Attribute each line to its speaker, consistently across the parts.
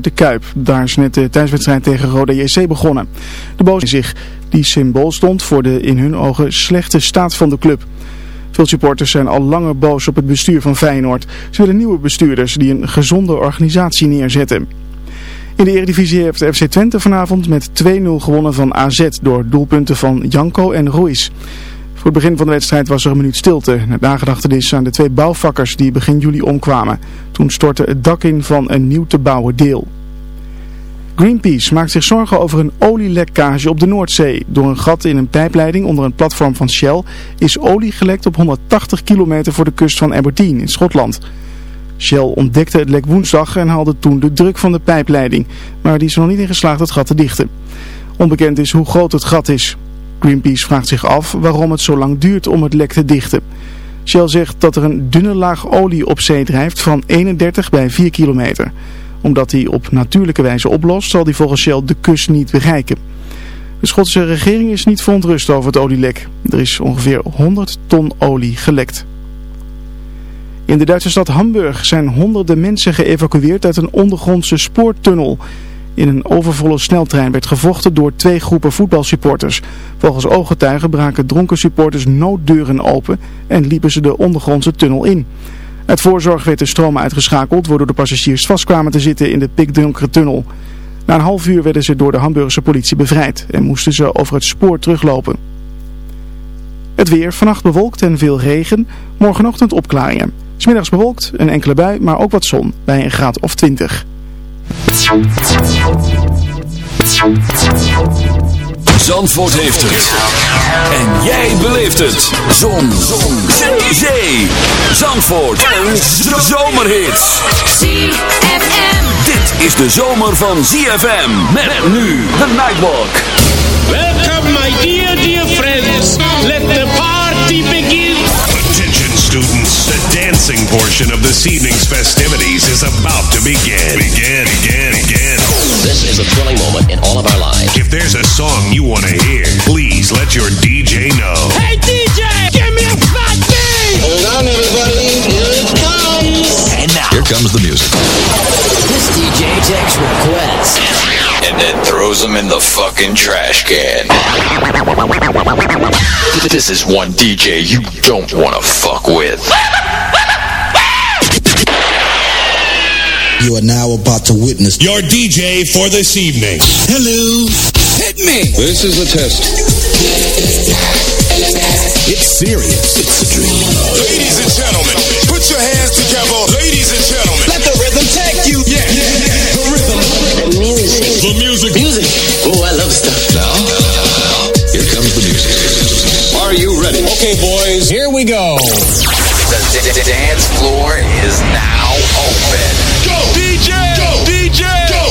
Speaker 1: de Kuip. Daar is net de thuiswedstrijd tegen Roda JC begonnen. De boos zich die symbool stond voor de in hun ogen slechte staat van de club. Veel supporters zijn al langer boos op het bestuur van Feyenoord. Ze willen nieuwe bestuurders die een gezonde organisatie neerzetten. In de Eredivisie heeft FC Twente vanavond met 2-0 gewonnen van AZ door doelpunten van Janko en Ruiz. Voor het begin van de wedstrijd was er een minuut stilte. Naar nagedachtenis aan de twee bouwvakkers die begin juli omkwamen. Toen stortte het dak in van een nieuw te bouwen deel. Greenpeace maakt zich zorgen over een olielekkage op de Noordzee. Door een gat in een pijpleiding onder een platform van Shell is olie gelekt op 180 kilometer voor de kust van Aberdeen in Schotland. Shell ontdekte het lek woensdag en haalde toen de druk van de pijpleiding, maar die is nog niet in geslaagd het gat te dichten. Onbekend is hoe groot het gat is. Greenpeace vraagt zich af waarom het zo lang duurt om het lek te dichten. Shell zegt dat er een dunne laag olie op zee drijft van 31 bij 4 kilometer. Omdat die op natuurlijke wijze oplost zal die volgens Shell de kust niet bereiken. De Schotse regering is niet verontrust over het olielek. Er is ongeveer 100 ton olie gelekt. In de Duitse stad Hamburg zijn honderden mensen geëvacueerd uit een ondergrondse spoortunnel. In een overvolle sneltrein werd gevochten door twee groepen voetbalsupporters. Volgens ooggetuigen braken dronken supporters nooddeuren open en liepen ze de ondergrondse tunnel in. Uit voorzorg werd de stroom uitgeschakeld, waardoor de passagiers vastkwamen te zitten in de pikdonkere tunnel. Na een half uur werden ze door de Hamburgse politie bevrijd en moesten ze over het spoor teruglopen. Het weer, vannacht bewolkt en veel regen, morgenochtend opklaringen. Smiddags bewolkt, een enkele bui, maar ook wat zon, bij een graad of 20.
Speaker 2: Zandvoort heeft het. En jij beleeft het. Zon. Zon. Zee. Zee. Zandvoort. Een zomerhit.
Speaker 3: ZFM.
Speaker 2: Dit is de zomer van ZFM. Met nu de Nightwalk.
Speaker 4: Welcome, my dear, dear friends. Let the party
Speaker 5: the dancing portion of this evening's festivities is about to begin. Begin, begin, begin.
Speaker 6: This is a thrilling moment in all of our lives.
Speaker 5: If there's a song you want to hear, please let your DJ know.
Speaker 4: Hey, DJ, give me a fat beat. Hold on, everybody. Here it comes.
Speaker 2: And now.
Speaker 7: Here comes the music.
Speaker 6: This DJ takes requests.
Speaker 8: And then throws them in the fucking trash can. This is one DJ you don't want to fuck with.
Speaker 9: You are now about to witness
Speaker 5: Your DJ for this evening.
Speaker 9: Hello. Hit me.
Speaker 5: This is a test.
Speaker 9: It's serious. It's a dream.
Speaker 5: Ladies and gentlemen, put your hands together. Ladies and gentlemen,
Speaker 9: Let the rhythm take you.
Speaker 5: yeah,
Speaker 9: The rhythm.
Speaker 6: Music.
Speaker 5: the music.
Speaker 6: Music. Oh, I love stuff.
Speaker 7: Now, here comes the music.
Speaker 5: Are you ready?
Speaker 9: Okay, boys. Here we go.
Speaker 8: The d- d- dance floor is now open.
Speaker 5: Go, DJ. Go, DJ. Go.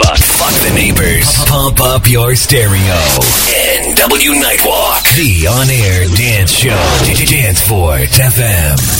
Speaker 2: But fuck the neighbors. Pump up your stereo. NW Nightwalk. The on-air dance show. Danceport FM.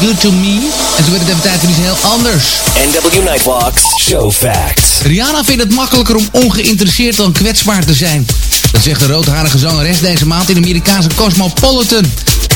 Speaker 10: Good To Me. En zo werd het even tijd voor iets heel anders.
Speaker 2: NW Nightwalks Show Facts.
Speaker 10: Rihanna vindt het makkelijker om ongeïnteresseerd dan kwetsbaar te zijn. Dat zegt de roodharige zangeres deze maand in de Amerikaanse Cosmopolitan.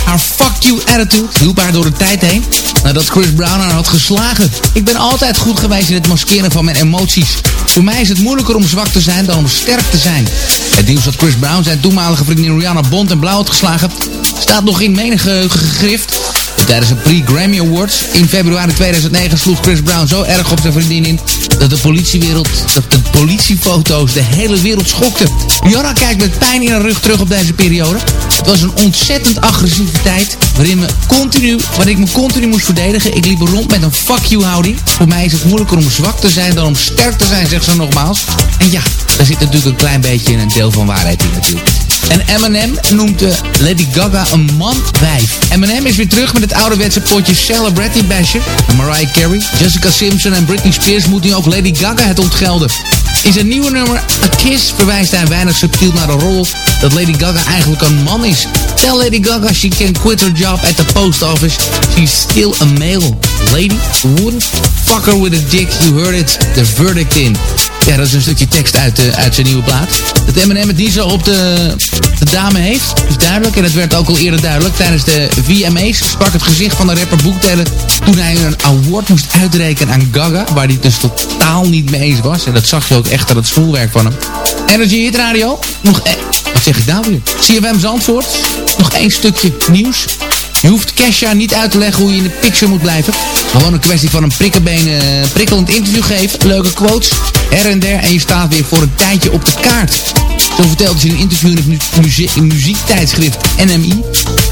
Speaker 10: Haar fuck you attitude hielp haar door de tijd heen nadat Chris Brown haar had geslagen. Ik ben altijd goed geweest in het maskeren van mijn emoties. Voor mij is het moeilijker om zwak te zijn dan om sterk te zijn. Het nieuws dat Chris Brown zijn toenmalige vriendin Rihanna Bond en blauw had geslagen... staat nog in menige gegrift. Tijdens een pre-Grammy Awards in februari 2009 sloeg Chris Brown zo erg op zijn vriendin in... dat de politiewereld, dat de politiefoto's de hele wereld schokten. Rihanna kijkt met pijn in haar rug terug op deze periode. Het was een ontzettend agressieve tijd waarin, me continu, waarin ik me continu moest verdedigen. Ik liep rond met een fuck you houding. Voor mij is het moeilijker om zwak te zijn dan om sterk te zijn, zegt ze nogmaals. En ja, daar zit natuurlijk een klein beetje een deel van waarheid in natuurlijk. En Eminem noemt uh, Lady Gaga een man-wijf. Eminem is weer terug met het ouderwetse potje Celebrity Basher. Mariah Carey, Jessica Simpson en Britney Spears moeten nu ook Lady Gaga het ontgelden. In zijn nieuwe nummer A Kiss verwijst hij weinig subtiel naar de rol dat Lady Gaga eigenlijk een man is. Tell Lady Gaga she can quit her job at the post office. She's still a male. Lady wouldn't fuck her with a dick. You heard it. The verdict in. Ja, dat is een stukje tekst uit, uh, uit zijn nieuwe plaat. Dat Eminem het niet op de, de dame heeft, is duidelijk. En dat werd ook al eerder duidelijk. Tijdens de VMA's sprak het gezicht van de rapper Boektellen... toen hij een award moest uitrekenen aan Gaga... waar hij dus totaal niet mee eens was. En dat zag je ook echt aan het schoolwerk van hem. Energy Hit Radio. Nog... E wat zeg ik nou weer? CFM Zandvoort. Nog één stukje nieuws. Je hoeft Kesha niet uit te leggen hoe je in de picture moet blijven. Gewoon een kwestie van een prikkenbeen, uh, prikkelend interview geven. Leuke quotes, her en der. En je staat weer voor een tijdje op de kaart. Zo vertelde ze in een interview in het muzie muziektijdschrift NMI...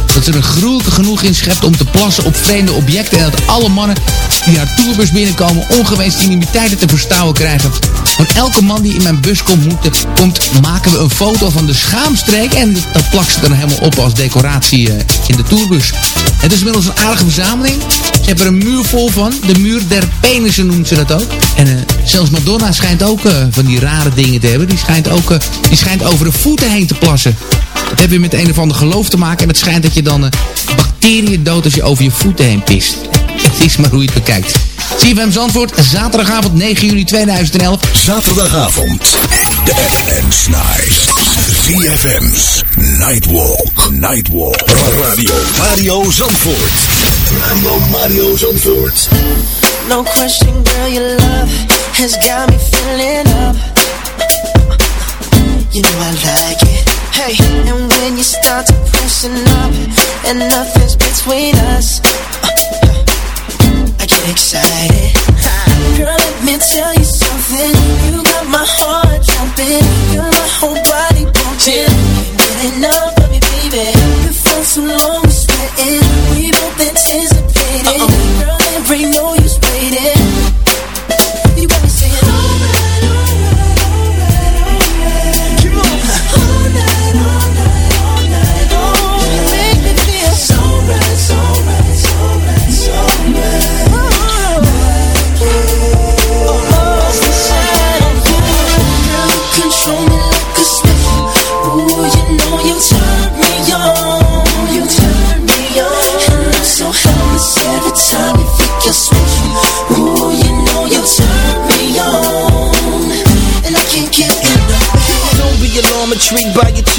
Speaker 10: dat ze er gruwelijke genoeg in schept om te plassen op vreemde objecten... en dat alle mannen die haar tourbus binnenkomen ongewenste intimiteiten te verstouwen krijgen. Van elke man die in mijn bus komt, komt maken we een foto van de schaamstreek... en dat plakt ze dan helemaal op als decoratie uh, in de tourbus. Het is inmiddels een aardige verzameling. Ze hebben er een muur vol van. De muur der penissen noemt ze dat ook. En uh, zelfs Madonna schijnt ook uh, van die rare dingen te hebben. Die schijnt ook uh, die schijnt over de voeten heen te plassen. Dat heeft weer met een of ander geloof te maken. En het schijnt dat je dan bacteriën dood als je over je voeten heen pist. Het is maar hoe je het bekijkt. CFM Zandvoort, zaterdagavond 9 juli 2011.
Speaker 11: Zaterdagavond, de FM Night. CFM's Nightwalk, Nightwalk. Radio Mario Zandvoort. Radio Mario Zandvoort.
Speaker 12: No question, girl, your love has got me filling up. You know I like it. Hey, and when you start to pressing up, and nothing's between us, I get excited. Girl, let me tell you something. You got my heart jumping, feel my whole body pumping. Get enough of me, baby. Been for so long, we sweating. We both anticipating. Uh -oh. Girl,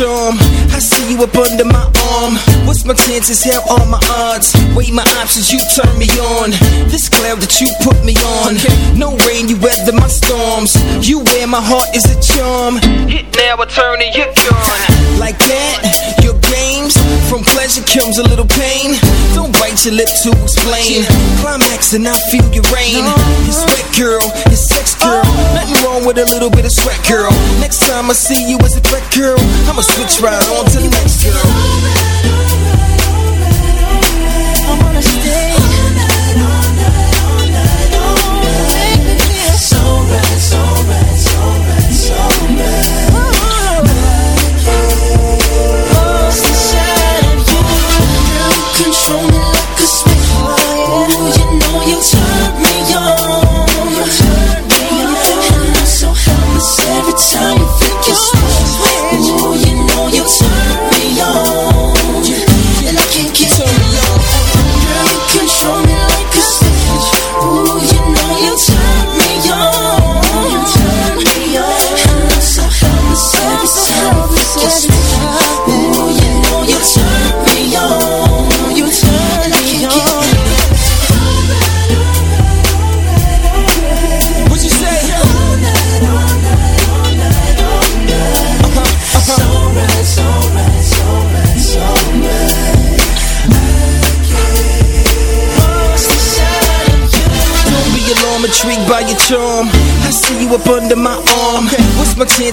Speaker 12: I
Speaker 13: see you up under my arm. What's my chances? Hell, all my odds. Weigh my options, you turn me on. This cloud that you put me on. No rain, you weather my storms. You wear my heart is a charm. Hit now, I turn you're gone. Like that, your games. From pleasure comes a little pain. Don't bite your lip to explain. Climax and I feel your rain. It's wet, girl. It's sex, girl. Oh. Nothing wrong with a little bit of sweat, girl. Next time I see you as a threat, girl, I'ma switch right on to the next girl.
Speaker 12: I wanna stay. All night, all night, all night, all night. Make me feel so right, so right,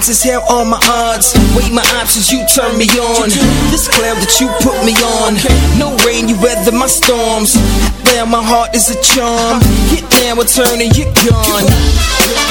Speaker 13: chances? Hell, all my odds. Weigh my options, you turn me on. This cloud that you put me on. No rain, you weather my storms. Now my heart is a charm. Hit now, I turn and you're gone.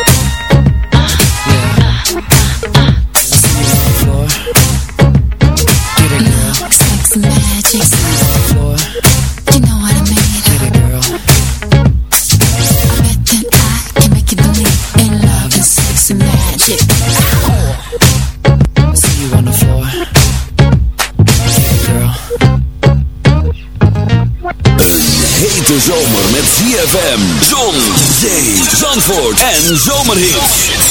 Speaker 9: en zomerhits.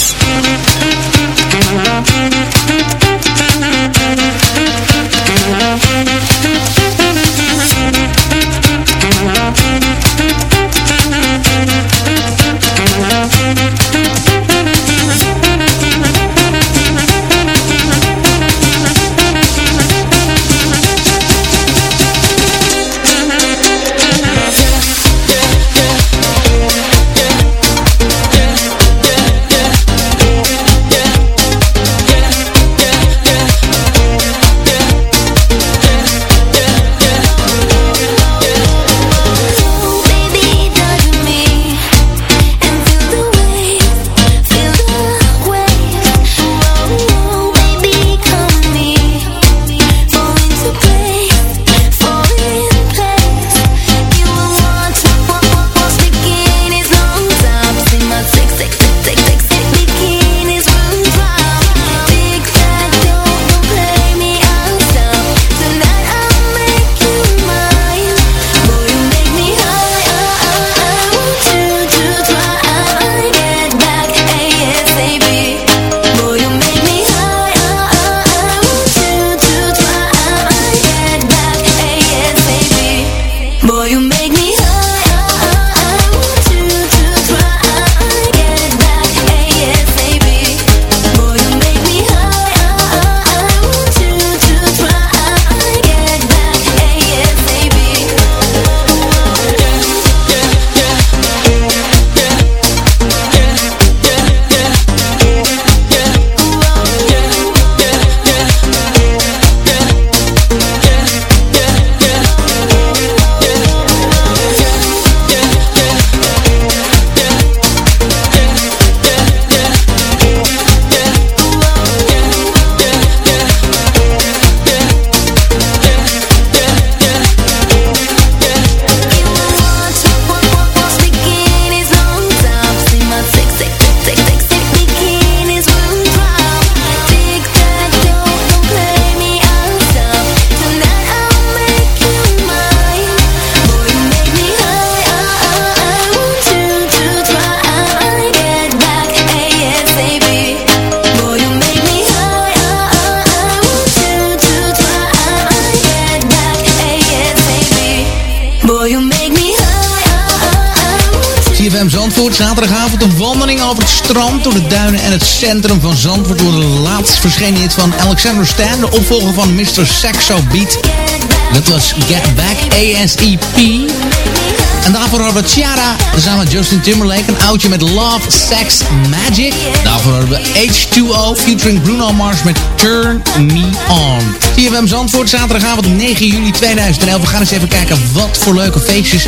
Speaker 10: Zaterdagavond een wandeling over het strand, door de duinen en het centrum van Zandvoort. Door de laatst verschenen hit van Alexander Stan, de opvolger van Mr. Saxo Beat. Dat was Get Back ASEP. En daarvoor hadden we Ciara samen met Justin Timberlake. Een oudje met Love, Sex, Magic. Daarvoor hadden we H2O featuring Bruno Mars met Turn Me On. CFM Zandvoort, zaterdagavond 9 juli 2011. We gaan eens even kijken wat voor leuke feestjes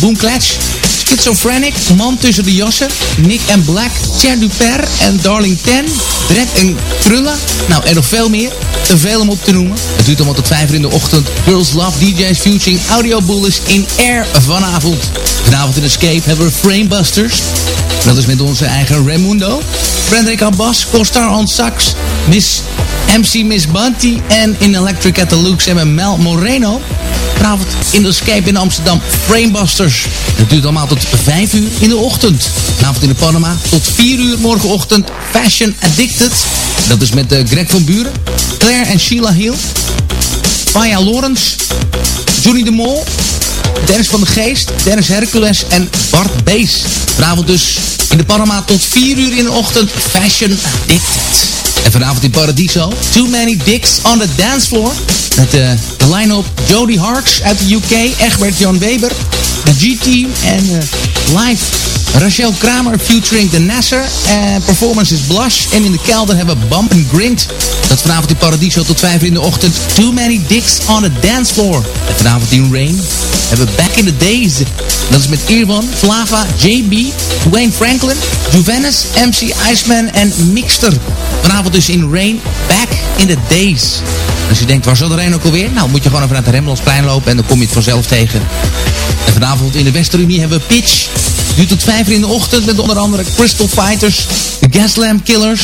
Speaker 10: Boom Clatch. Schizophrenic, Man tussen de jassen, Nick and Black, Cher Duper en Darling Ten, Dredd en Krullen. Nou, en nog veel meer. Te veel om op te noemen. Het duurt allemaal tot 5 uur in de ochtend. Girls Love DJ's Futuring Audio Bullies in Air vanavond. Vanavond in Escape hebben we Framebusters. Dat is met onze eigen Raimundo. Frederik Abbas, Co-Star on Sax, Miss MC Miss Bunty en in Electric at the Lux hebben Mel Moreno. Vanavond in de Escape in Amsterdam Framebusters. Het duurt allemaal tot 5 uur in de ochtend. Vanavond in de Panama tot 4 uur morgenochtend Fashion Addicted. Dat is met uh, Greg van Buren, Claire en Sheila Hill, Faya Lawrence, Johnny de Mol, Dennis van de Geest, Dennis Hercules en Bart Bees. Vanavond dus in de Panama tot 4 uur in de ochtend Fashion Addicted. En vanavond in Paradiso, Too Many Dicks on the Dance Floor. Met uh, de line-up Jody Harks uit de UK, Egbert Jan Weber, de G-Team en uh, live Rachel Kramer featuring The Nasser. En performance is Blush. En in de kelder hebben we Bump and Grind. Dat vanavond in Paradiso tot 5 uur in de ochtend. Too Many Dicks on the Dance Floor. En vanavond in Rain hebben we Back in the Days. Dat is met Irwan, Flava, JB, Dwayne Franklin, Juvenis, MC Iceman en Mixter. Vanavond dus in Rain, Back in the Days. Als je denkt, waar zat er een ook alweer? Nou, moet je gewoon even naar het Remmelsplein lopen en dan kom je het vanzelf tegen. En vanavond in de Westerunie hebben we Pitch. Nu tot 5 uur in de ochtend met onder andere Crystal Fighters, de Gaslamp Killers,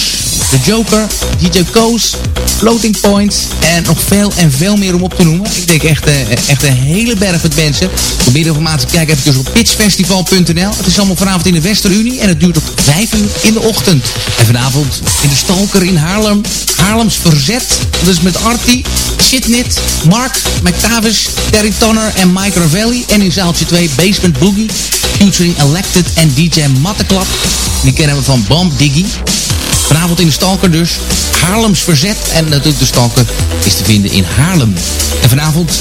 Speaker 10: de Joker, DJ Koos, Floating Points en nog veel en veel meer om op te noemen. Ik denk echt, uh, echt een hele berg met mensen. Voor meer informatie kijk even op pitchfestival.nl. Het is allemaal vanavond in de Westerunie en het duurt tot 5 uur in de ochtend. En vanavond in de Stalker in Haarlem, Haarlems Verzet. Dat is met Artie, Shitnit, Mark, McTavish, Terry Tonner en Mike Ravelli. En in zaaltje 2 Basement Boogie, featuring Elected en DJ Matteklap. Die kennen we van Bomb Diggy. Vanavond in de Stalker dus. Haarlems Verzet. En natuurlijk de Stalker is te vinden in Haarlem. En vanavond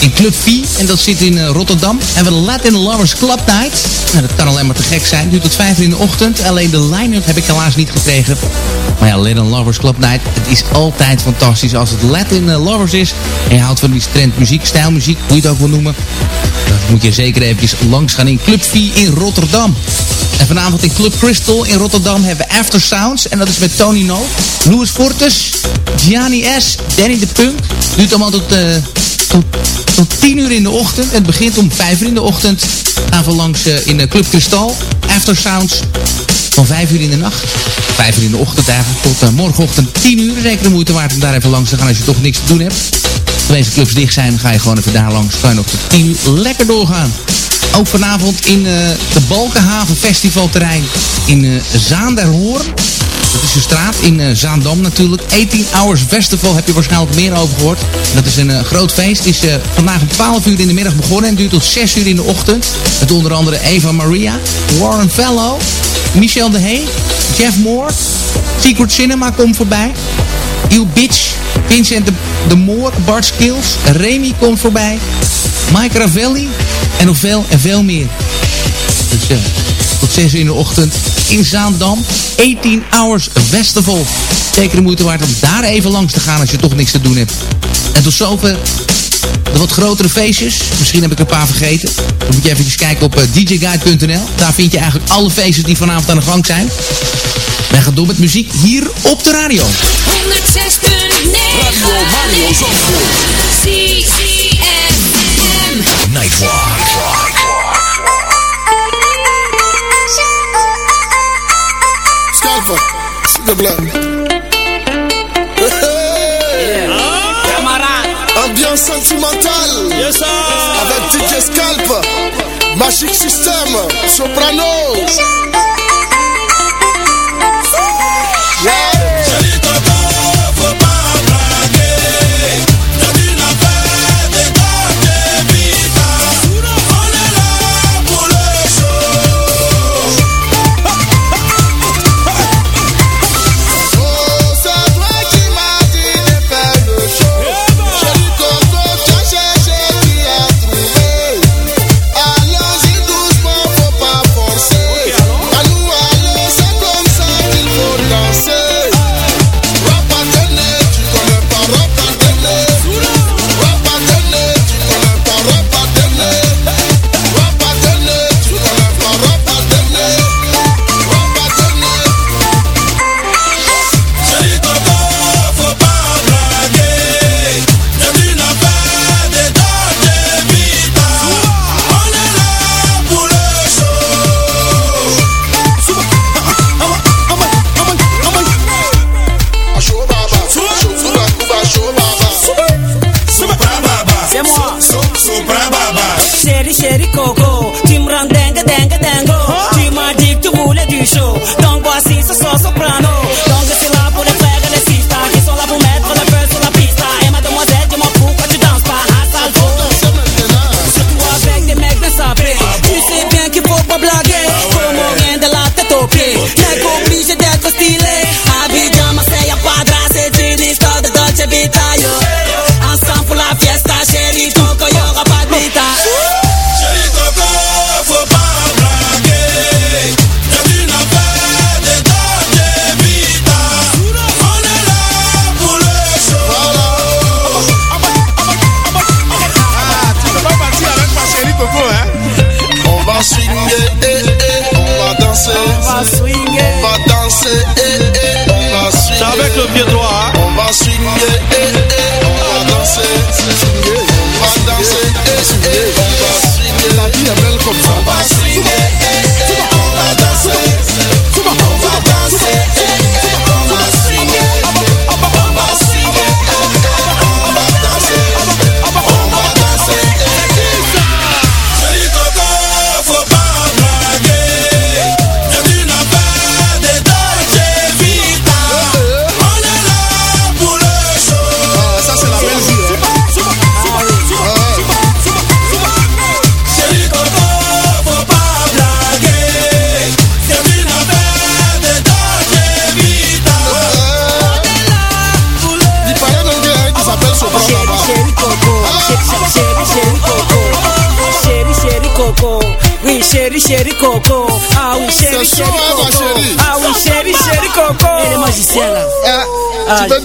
Speaker 10: in Club V. En dat zit in uh, Rotterdam. Hebben we Latin Lovers Club Night. Nou, dat kan alleen maar te gek zijn. Duurt tot 5 uur in de ochtend. Alleen de line-up heb ik helaas niet gekregen. Maar ja, Latin Lovers Club Night. Het is altijd fantastisch als het Latin Lovers is. En je houdt van die trend muziek, stijlmuziek. Hoe je het ook wil noemen. Dan moet je zeker eventjes langs gaan in Club V in Rotterdam. En vanavond in Club Crystal in Rotterdam hebben we After Sounds. En dat is met Tony No, Louis Fortes, Gianni S, Danny de Punk. Duurt allemaal tot, uh, tot, tot 10 uur in de ochtend. Het begint om 5 uur in de ochtend. Gaan langs uh, in Club Crystal. After Sounds van 5 uur in de nacht. 5 uur in de ochtend eigenlijk tot uh, morgenochtend 10 uur. Zeker de moeite waard om daar even langs te gaan als je toch niks te doen hebt. Als deze clubs dicht zijn, ga je gewoon even daar langs. Kan je nog tot 10 uur lekker doorgaan. Ook vanavond in uh, de Balkenhaven Festivalterrein in uh, Zaanderhoorn. Dat is de straat in uh, Zaandam natuurlijk. 18 Hours Festival heb je waarschijnlijk meer over gehoord. Dat is een uh, groot feest. Is uh, vandaag om 12 uur in de middag begonnen en duurt tot 6 uur in de ochtend. Met onder andere Eva Maria, Warren Fellow, Michel de Hey, Jeff Moore, Secret Cinema komt voorbij. Il Bitch, Vincent de, de Moor, Bart Skills, Remy komt voorbij. Mike Ravelli en nog veel en veel meer. Dus tot 6 uur in de ochtend in Zaandam. 18 Hours Festival. Zeker de moeite waard om daar even langs te gaan als je toch niks te doen hebt. En tot zover de wat grotere feestjes. Misschien heb ik er een paar vergeten. Dan moet je even kijken op uh, djguide.nl. Daar vind je eigenlijk alle feestjes die vanavond aan de gang zijn. Wij gaan door met muziek hier op de radio.
Speaker 3: 106.9 Radio Mario Zandvoort.
Speaker 2: Nightwalk.
Speaker 14: Ambiance sentimentale.
Speaker 15: Yes, sir.
Speaker 14: Avec DJ Scalp. Magic System. Soprano.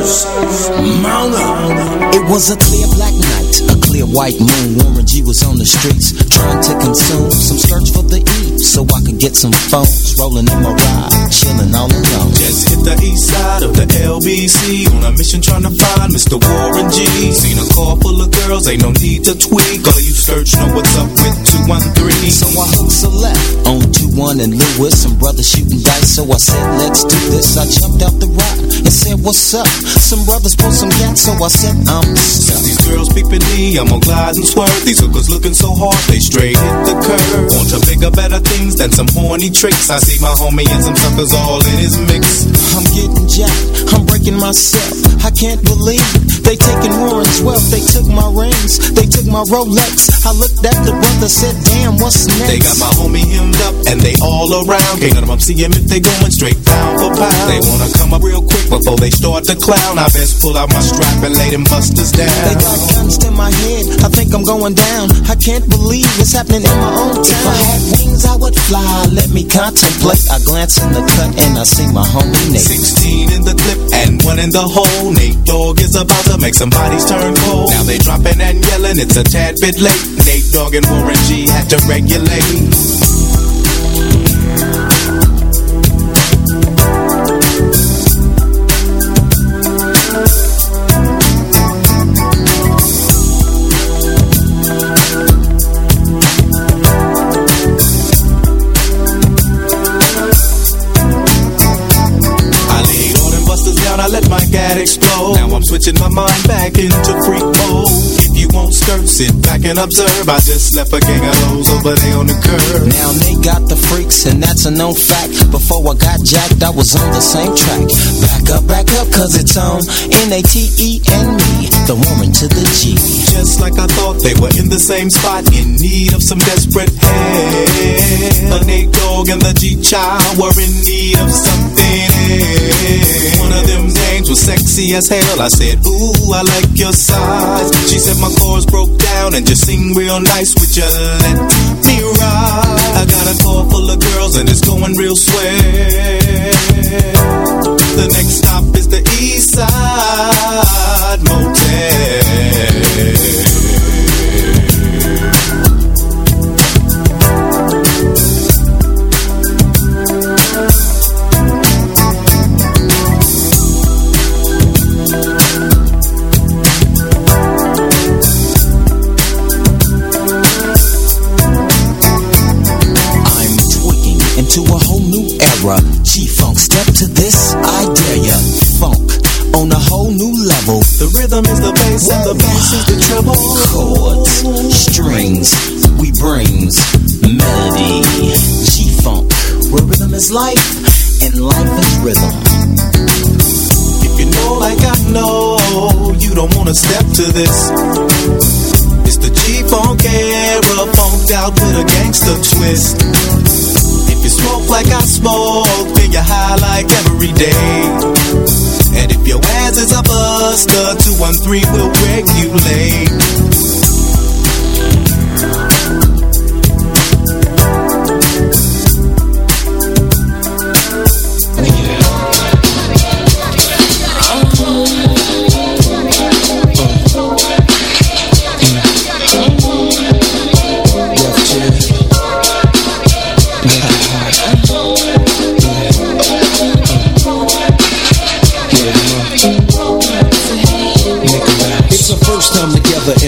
Speaker 16: mount up. It was a clear black night, a clear white moon. Warren G was on the streets trying to consume some search for the E, so I could get some phones. Rolling in my ride, chilling all alone.
Speaker 17: Just hit the east side of the LBC on a mission trying to find Mr. Warren G. Seen a car full of girls, ain't no need to tweak. All you search know what's up with 213.
Speaker 16: So I hooked a left on 2-1 and Lewis. Some brothers shooting dice, so I said, let's do this. I jumped out the rock and said, what's up? Some brothers pulled some gas, so I said, I'm stuck.
Speaker 17: these girls peeping me, I'm gonna glide and swerve. These hookers looking so hard, they straight hit the curve. Want to bigger, better things than some horny tricks. I see my homie and some suckers all in his mix.
Speaker 16: I'm getting jacked, I'm breaking myself. I can't believe they taking more Warren's wealth. They took my rings, they took my Rolex. I looked at the brother, said, damn, what's next?
Speaker 17: They got my homie hemmed up and they all around. Can't none of them see him if they going straight down for pound. They wanna come come up real quick before they start to clown. I best pull out my strap and lay them busters down.
Speaker 16: They got guns to my head, I think I'm going down. I can't believe it's happening in my own town. If I had wings, I would fly. Let me contemplate. I glance in the and I see my homie Nate.
Speaker 17: 16 in the clip and one in the hole. Nate Dogg is about to make some bodies turn cold. Now they dropping and yelling, it's a tad bit late. Nate Dogg and Warren G had to regulate. Switching my mind back into freak mode. You won't skirt, sit back and observe. I just left a gang of those over there on the curb.
Speaker 16: Now they got the freaks, and that's a known fact. Before I got jacked, I was on the same track. Back up, back up, cause it's on N-A-T-E and me, the woman to the G.
Speaker 17: Just like I thought, they were in the same spot, in need of some desperate help. A Nate Dogg and the G-Child were in need of something else. One of them names was sexy as hell. I said, Ooh, I like your size. She said my chords broke down and just sing real nice. You let me ride? I got a car full of girls and it's going real swell. The next stop is the East Side Motel.
Speaker 16: Chords, strings, we brings melody. G-Funk, where rhythm is life and life is rhythm.
Speaker 17: If you know like I know, you don't wanna step to this. It's the G-Funk era, funked out with a gangster twist. If you smoke like I smoke, then you're high like every day. And if your ass is a buster, 213 will regulate.
Speaker 13: It's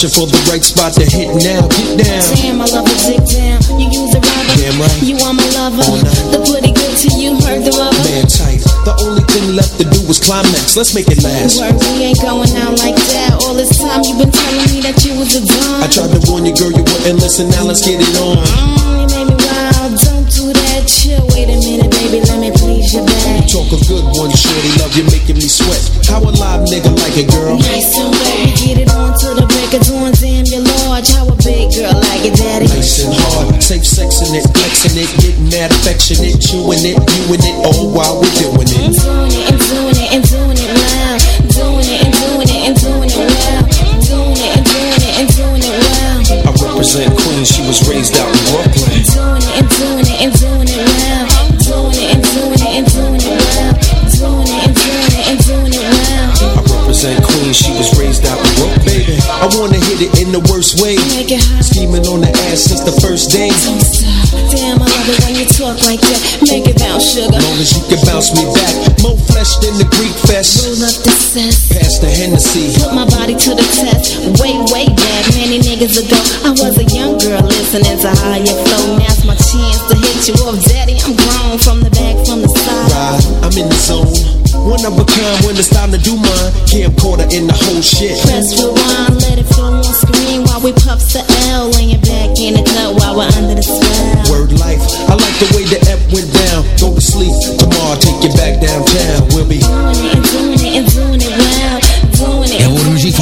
Speaker 13: Searching for the right spot to hit now. Get down.
Speaker 18: Damn, I love a dick down. You use a rubber.
Speaker 13: Damn right.
Speaker 18: You are my lover. The pretty good to you, heard the rubber.
Speaker 13: Man tight. The only thing left to do was climax. Let's make it last.
Speaker 18: Word, we ain't going out like that. All this time you've been telling me that you was a dime.
Speaker 13: I tried to warn you, girl, you wouldn't listen. Now let's get it on.
Speaker 18: Mm, you made me wild. Don't do that. Chill. Wait a minute, baby. Let me please your back.
Speaker 13: Talk a good one, shorty. Love you, making me sweat. How a live nigga like it, girl?
Speaker 18: Nice and wet.
Speaker 13: Safe sexing it, flexing it, getting that affectionate, chewing it, viewing it, all while we're doing it.
Speaker 18: Doing it and doing it and doing it well. Doing it and doing it and doing it well. Doing it and doing it and doing it well.
Speaker 13: I represent Queens, she was raised out first wave.
Speaker 18: Make it hot.
Speaker 13: Scheming on the ass since the first day.
Speaker 18: Don't stop. Damn, I love it when you talk like that. Make it bounce, sugar.
Speaker 13: Long as you can bounce me back. More flesh than the Greek fest.
Speaker 18: Roll up the set.
Speaker 13: Pass the Hennessy.
Speaker 18: Put my body to the test. Way, way back, many niggas ago. I was a young girl listening to higher flow. Now's my chance to hit you up, daddy. I'm grown from the back, from the side.
Speaker 13: Ride, I'm in the zone. Of a kind when it's time to do mine. Camcorder in the whole shit.
Speaker 18: Press rewind, let it flow on screen while we puffs the L. Laying back in the cut while we're under the spell.
Speaker 13: Word life. I like the way the F went down. Go to sleep. Tomorrow I'll take you back downtown. We'll be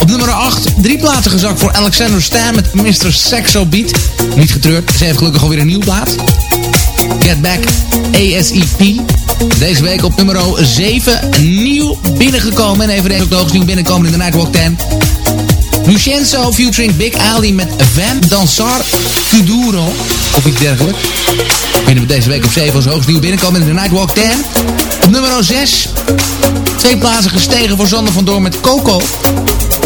Speaker 10: Op nummer 8. Drie plaatsen gezakt voor Alexander Stan met Mr. Sexo Beat. Niet getreurd, ze heeft gelukkig alweer een nieuw plaat. Get Back ASEP. Deze week op nummer 7 nieuw binnengekomen. En even deze ook de hoogst nieuw binnenkomen in de Nightwalk 10. Lucenzo featuring Big Ali met Van Dansar Kuduro. Of iets dergelijks. Vinden we deze week op 7 als hoogst nieuw binnenkomen in de Nightwalk 10. Op nummer 6. Twee plaatsen gestegen voor Sander van Door met Coco.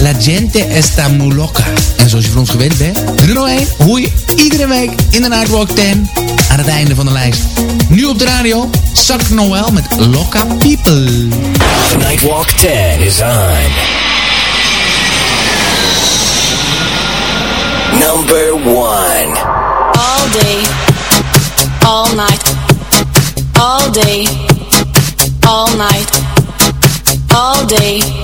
Speaker 10: La gente está muy loca. En zoals je van ons gewend bent, nummer 1 hoor je iedere week in de Nightwalk 10 aan het einde van de lijst. Nu op de radio, Zak Noel met Loca People.
Speaker 2: The Nightwalk 10 is on. Number 1.
Speaker 19: All day, all night, all day, all night, all day,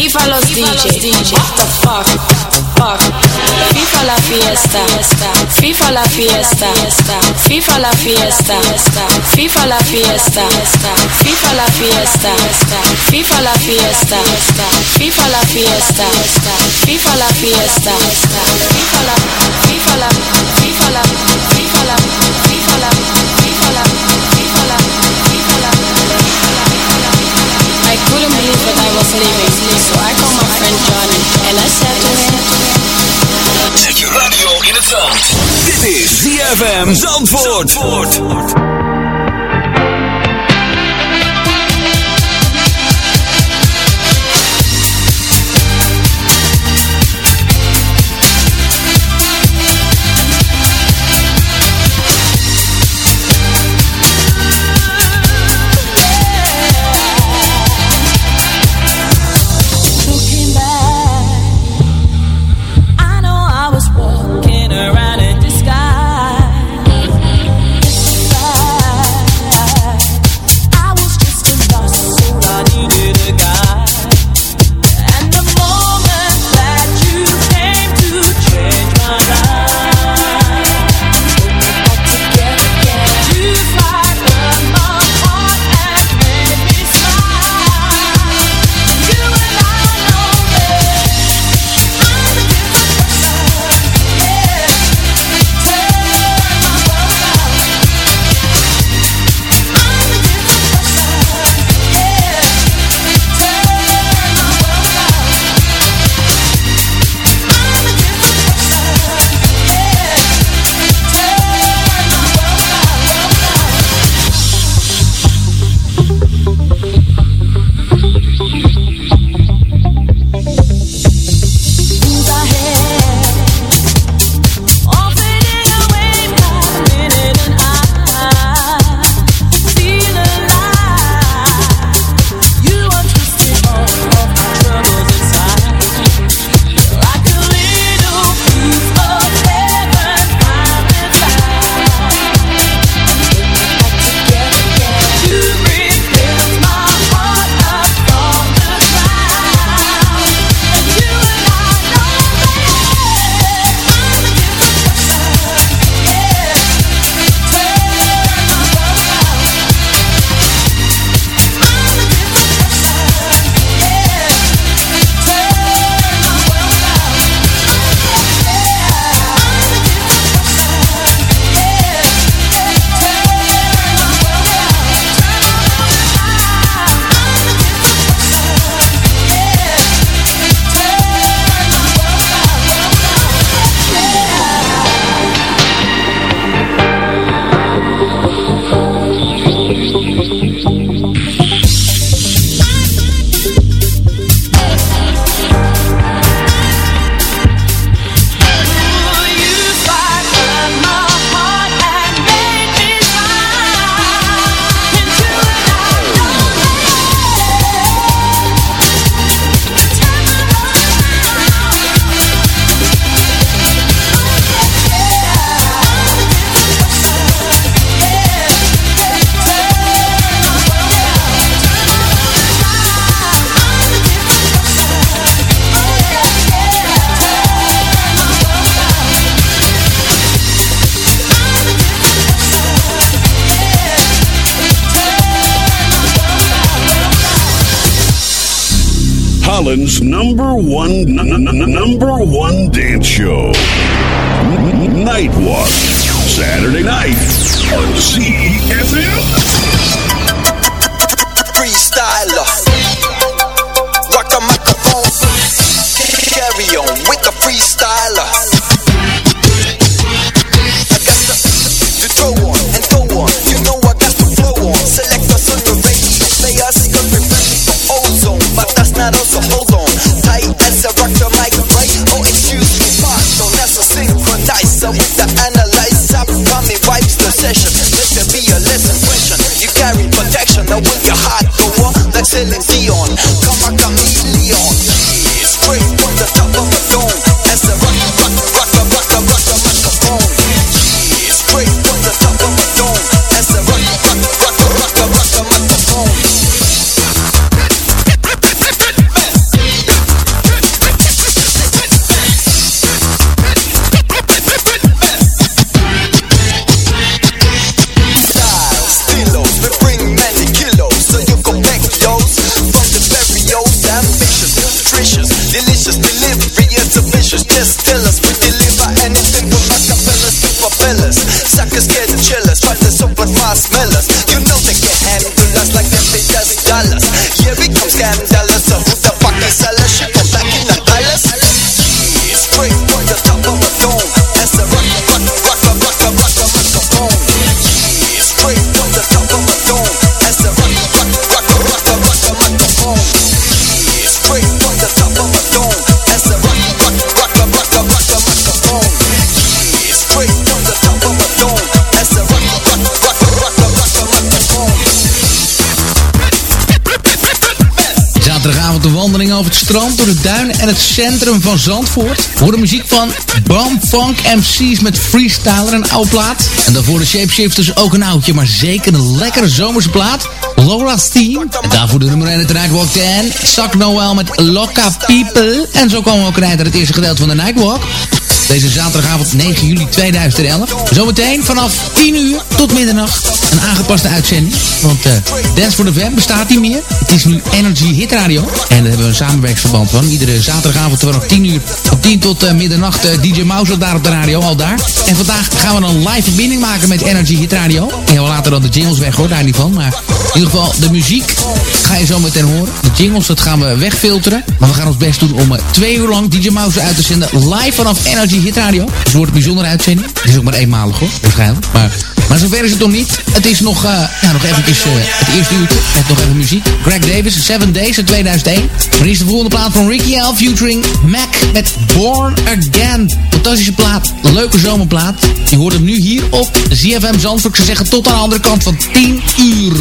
Speaker 19: FIFA los DJ, what the fuck? Fuck. FIFA la fiesta, FIFA la fiesta, FIFA la fiesta, FIFA la fiesta, FIFA la fiesta, FIFA la fiesta, FIFA la fiesta, FIFA la fiesta, FIFA la, FIFA la, FIFA la, FIFA la, FIFA la, couldn't believe that I was leaving, so I called my friend Johnny and I said to him.
Speaker 9: Zet je radio in het zand. Dit is ZFM Zandvoort.
Speaker 12: Looking
Speaker 5: Holland's number one, n- n- n- number one dance show. Nightwalk. Saturday night on.
Speaker 10: Door de duinen en het centrum van Zandvoort. Voor de muziek van Bam Funk MC's met Freestyler, een oude plaat. En daarvoor de Shapeshifters ook een oudje, maar zeker een lekkere zomerse plaat. Laura's Team. En daarvoor de nummer 1 uit de Nightwalk 10. Zak Noel met Loca People. En zo komen we ook aan het eerste gedeelte van de Nightwalk. Deze zaterdagavond 9 juli 2011. Zometeen vanaf 10 uur tot middernacht een aangepaste uitzending. Want eh Dance for the Fam bestaat niet meer. Het is nu Energy Hit Radio. En daar hebben we een samenwerksverband van. Iedere zaterdagavond vanaf 10 uur op 10 tot eh, middernacht eh, DJ Mouse daar op de radio, al daar. En vandaag gaan we een live verbinding maken met Energy Hit Radio. En we dan de jingles weg hoor, daar niet van. Maar in ieder geval, de muziek ga je zo meteen horen. De jingles, dat gaan we wegfilteren. Maar we gaan ons best doen om twee uur lang DJ Mouse uit te zenden. Live vanaf Energy Hit Radio. Dus het wordt een bijzondere uitzending. Het is ook maar eenmalig hoor, waarschijnlijk. Maar, maar zover is het nog niet. Het is nog, ja, nog eventjes eh, het eerste uurtje. Met nog even muziek. Greg Davis, Seven Days in 2001. Maar hier is de volgende plaat van Ricky L. Featuring Mac met Born Again. Fantastische plaat. Leuke zomerplaat. Je hoort hem nu hier op ZFM Zandvoort. Ze zeggen tot aan de andere kant van 10 uur.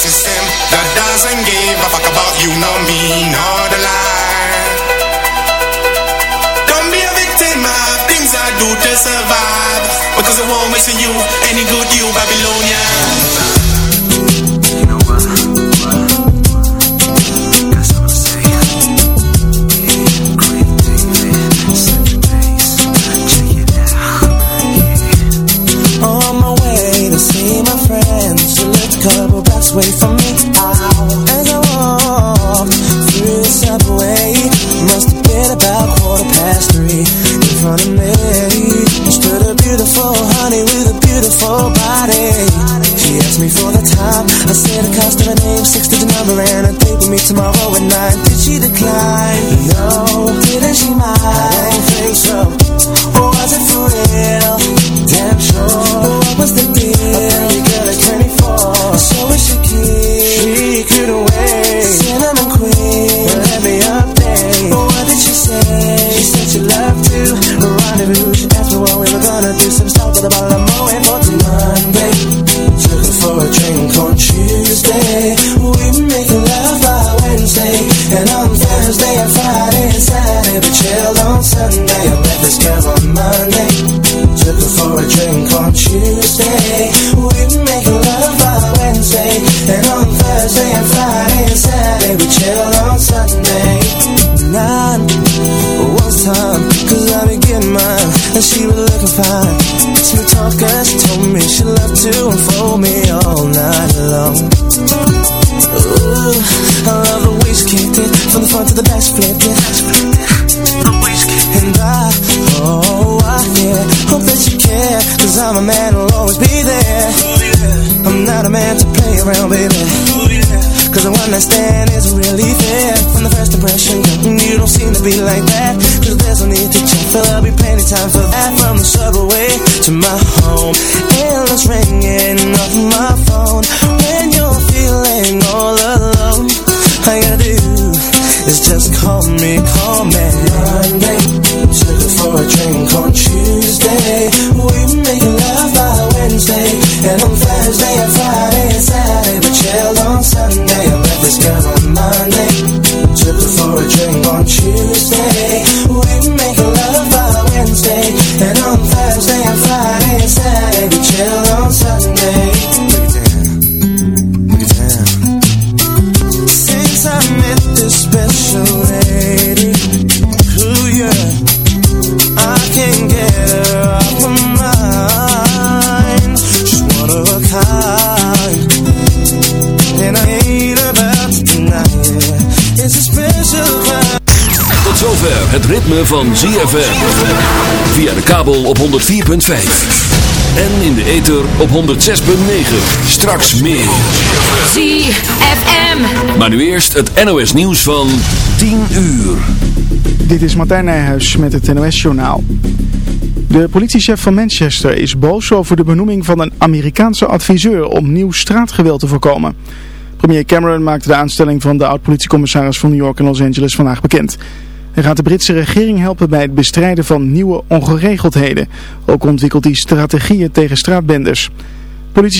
Speaker 20: System that doesn't give a fuck about you, no me, no the lie. Don't be a victim of things I do to survive. Because I won't missing you, any good you, Babylonian. said the cost of her name, six the number, and a
Speaker 16: date with me tomorrow at night. Did she decline? No. Not a man to play around, baby. Cause the one I stand is really fair. From the first impression, you don't seem to be like that. Cause there's no need to check, there'll be plenty time for that. From the subway to my home Endless ringing off my phone. When you're feeling all alone All you gotta do is just call me, call me. Monday, took her for a drink on
Speaker 9: ritme van ZFM. Via de kabel op 104.5. En in de ether op 106.9. Straks meer.
Speaker 3: ZFM.
Speaker 9: Maar nu eerst het NOS nieuws van 10 uur.
Speaker 1: Dit is Martijn Nijhuis met het NOS-journaal. De politiechef van Manchester is boos over de benoeming van een Amerikaanse adviseur om nieuw straatgeweld te voorkomen. Premier Cameron maakte de aanstelling van de oud-politiecommissaris van New York en Los Angeles vandaag bekend. Hij gaat de Britse regering helpen bij het bestrijden van nieuwe ongeregeldheden. Ook ontwikkelt hij strategieën tegen straatbenders. Politie